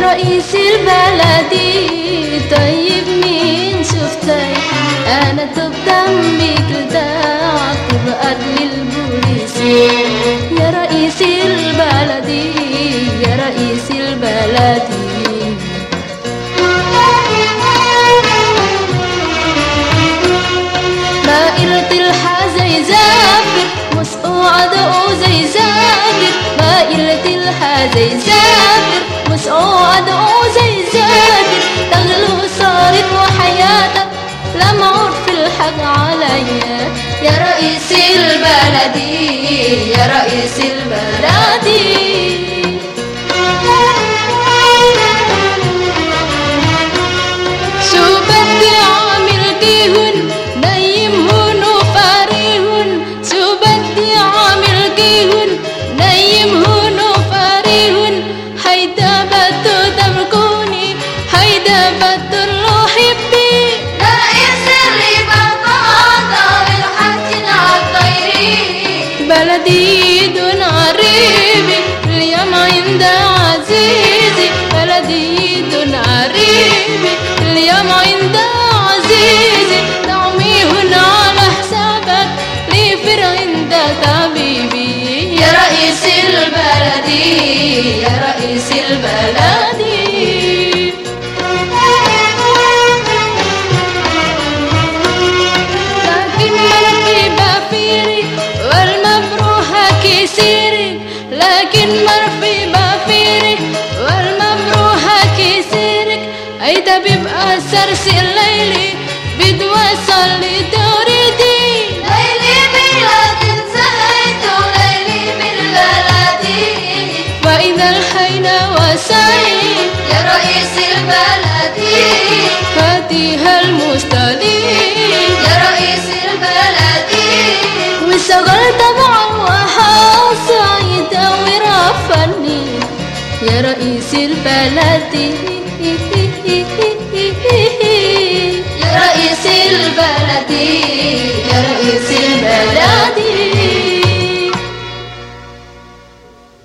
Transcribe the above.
رئيس البلد. طيب مين شفتي؟ أنا تبت بك تبقى للبوليس يا رئيس البلد يا رئيس البلد. ما قلت الحزي زافر مسقوعد زي زافر ما قلت الحزي زافر مسقوعد زي زافر تغلو صارت وحياتك لما عود في الحق عليا يا رئيس البلد يا رئيس البلد الطيرين بلدي دون عريبي اليوم عند عزيزي لكن مرفي بافيري والمبروحة كيسيرك. أي طبيب أثر الليلي بدوصل لدورتي ليلي بلاد انتهيت وليلي بالبلد. وإذا الحين وسعي يا رئيس البلد. فاتيها المستدين يا رئيس البلد. وشغل طبعا وحاصة يدور فني يا رئيس البلد.